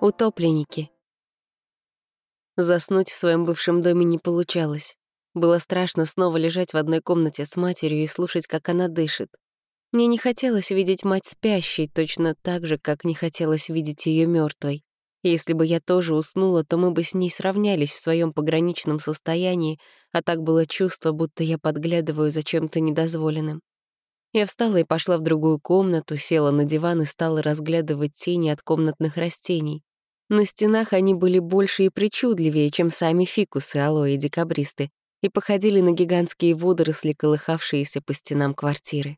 Утопленники. Заснуть в своем бывшем доме не получалось. Было страшно снова лежать в одной комнате с матерью и слушать, как она дышит. Мне не хотелось видеть мать спящей, точно так же, как не хотелось видеть ее мертвой. Если бы я тоже уснула, то мы бы с ней сравнялись в своем пограничном состоянии, а так было чувство, будто я подглядываю за чем-то недозволенным. Я встала и пошла в другую комнату, села на диван и стала разглядывать тени от комнатных растений. На стенах они были больше и причудливее, чем сами фикусы, алоэ и декабристы, и походили на гигантские водоросли, колыхавшиеся по стенам квартиры.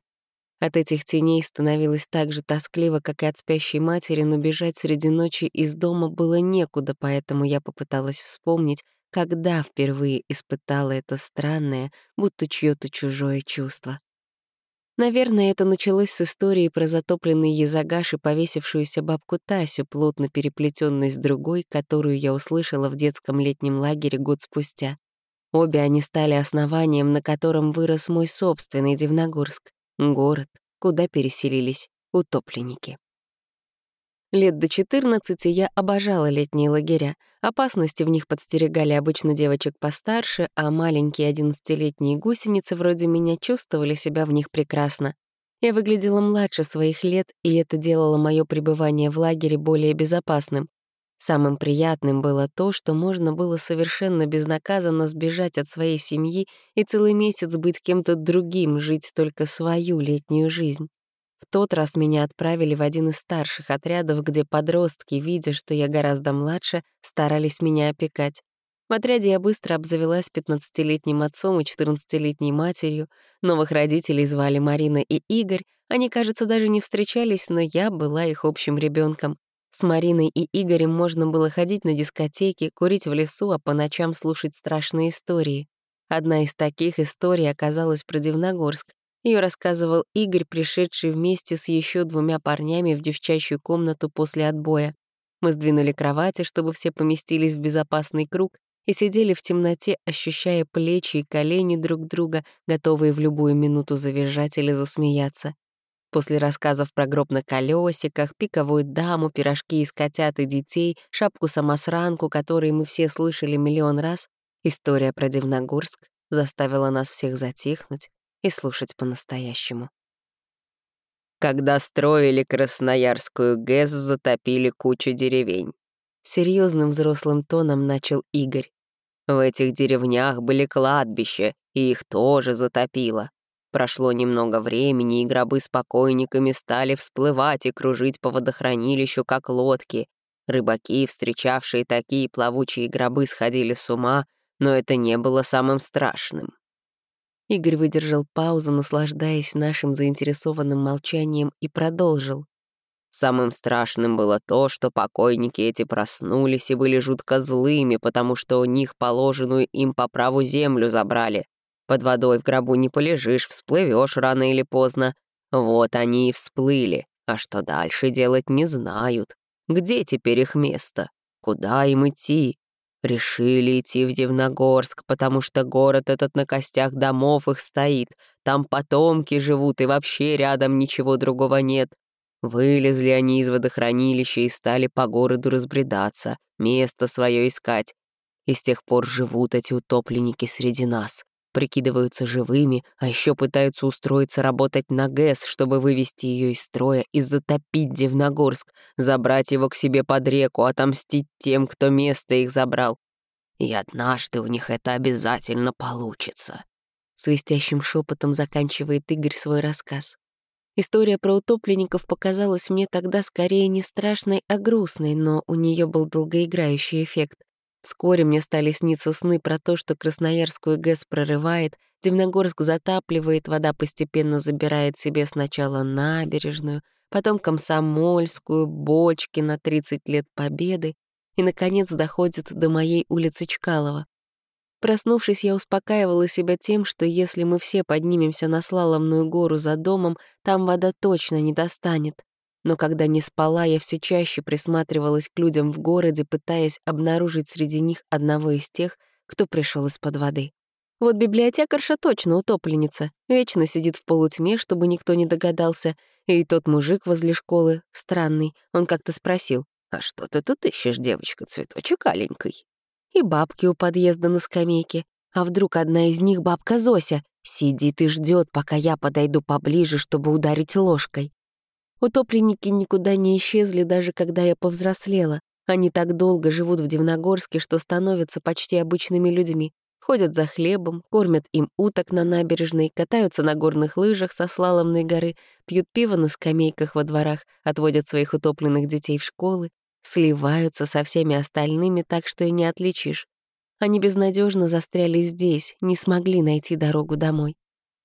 От этих теней становилось так же тоскливо, как и от спящей матери, но бежать среди ночи из дома было некуда, поэтому я попыталась вспомнить, когда впервые испытала это странное, будто чьё то чужое чувство. Наверное, это началось с истории про затопленный язагаш и повесившуюся бабку Тасю, плотно переплетенной с другой, которую я услышала в детском летнем лагере год спустя. Обе они стали основанием, на котором вырос мой собственный Дивногорск, город, куда переселились утопленники. Лет до 14 я обожала летние лагеря. Опасности в них подстерегали обычно девочек постарше, а маленькие одиннадцатилетние гусеницы вроде меня чувствовали себя в них прекрасно. Я выглядела младше своих лет, и это делало мое пребывание в лагере более безопасным. Самым приятным было то, что можно было совершенно безнаказанно сбежать от своей семьи и целый месяц быть кем-то другим, жить только свою летнюю жизнь. В тот раз меня отправили в один из старших отрядов, где подростки, видя, что я гораздо младше, старались меня опекать. В отряде я быстро обзавелась 15-летним отцом и 14-летней матерью. Новых родителей звали Марина и Игорь. Они, кажется, даже не встречались, но я была их общим ребенком. С Мариной и Игорем можно было ходить на дискотеки, курить в лесу, а по ночам слушать страшные истории. Одна из таких историй оказалась про Дивногорск. Ее рассказывал Игорь, пришедший вместе с еще двумя парнями в девчачью комнату после отбоя. Мы сдвинули кровати, чтобы все поместились в безопасный круг, и сидели в темноте, ощущая плечи и колени друг друга, готовые в любую минуту завизжать или засмеяться. После рассказов про гроб на колесиках, пиковую даму, пирожки из котят и детей, шапку-самосранку, которые мы все слышали миллион раз, история про Дивногорск заставила нас всех затихнуть, и слушать по-настоящему. Когда строили Красноярскую ГЭС, затопили кучу деревень. Серьезным взрослым тоном начал Игорь. В этих деревнях были кладбища, и их тоже затопило. Прошло немного времени, и гробы с покойниками стали всплывать и кружить по водохранилищу, как лодки. Рыбаки, встречавшие такие плавучие гробы, сходили с ума, но это не было самым страшным. Игорь выдержал паузу, наслаждаясь нашим заинтересованным молчанием, и продолжил. Самым страшным было то, что покойники эти проснулись и были жутко злыми, потому что у них положенную им по праву землю забрали. Под водой в гробу не полежишь, всплывешь рано или поздно. Вот они и всплыли, а что дальше делать не знают. Где теперь их место? Куда им идти? Решили идти в Дивногорск, потому что город этот на костях домов их стоит. Там потомки живут, и вообще рядом ничего другого нет. Вылезли они из водохранилища и стали по городу разбредаться, место свое искать. И с тех пор живут эти утопленники среди нас. Прикидываются живыми, а еще пытаются устроиться работать на ГЭС, чтобы вывести ее из строя и затопить Дивногорск, забрать его к себе под реку, отомстить тем, кто место их забрал. И однажды у них это обязательно получится. Свистящим шепотом заканчивает Игорь свой рассказ. История про утопленников показалась мне тогда скорее не страшной, а грустной, но у нее был долгоиграющий эффект. Вскоре мне стали сниться сны про то, что Красноярскую ГЭС прорывает, Дивногорск затапливает, вода постепенно забирает себе сначала набережную, потом Комсомольскую, бочки на 30 лет Победы и, наконец, доходит до моей улицы Чкалова. Проснувшись, я успокаивала себя тем, что если мы все поднимемся на слаломную гору за домом, там вода точно не достанет. Но когда не спала, я все чаще присматривалась к людям в городе, пытаясь обнаружить среди них одного из тех, кто пришел из-под воды. Вот библиотекарша точно утопленница, вечно сидит в полутьме, чтобы никто не догадался, и тот мужик возле школы, странный, он как-то спросил, «А что ты тут ищешь, девочка, цветочек аленький?» И бабки у подъезда на скамейке. А вдруг одна из них бабка Зося сидит и ждет, пока я подойду поближе, чтобы ударить ложкой. Утопленники никуда не исчезли, даже когда я повзрослела. Они так долго живут в Дивногорске, что становятся почти обычными людьми. Ходят за хлебом, кормят им уток на набережной, катаются на горных лыжах со слаломной горы, пьют пиво на скамейках во дворах, отводят своих утопленных детей в школы, сливаются со всеми остальными так, что и не отличишь. Они безнадежно застряли здесь, не смогли найти дорогу домой.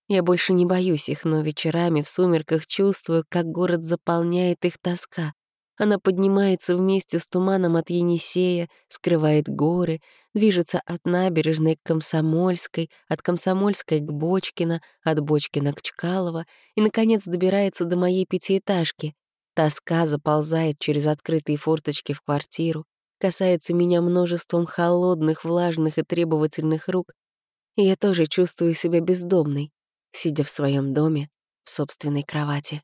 Я больше не боюсь их, но вечерами в сумерках чувствую, как город заполняет их тоска. Она поднимается вместе с туманом от Енисея, скрывает горы, движется от набережной к Комсомольской, от Комсомольской к Бочкино, от Бочкина к Чкалово и, наконец, добирается до моей пятиэтажки. Тоска заползает через открытые форточки в квартиру, касается меня множеством холодных, влажных и требовательных рук, и я тоже чувствую себя бездомной, сидя в своем доме в собственной кровати.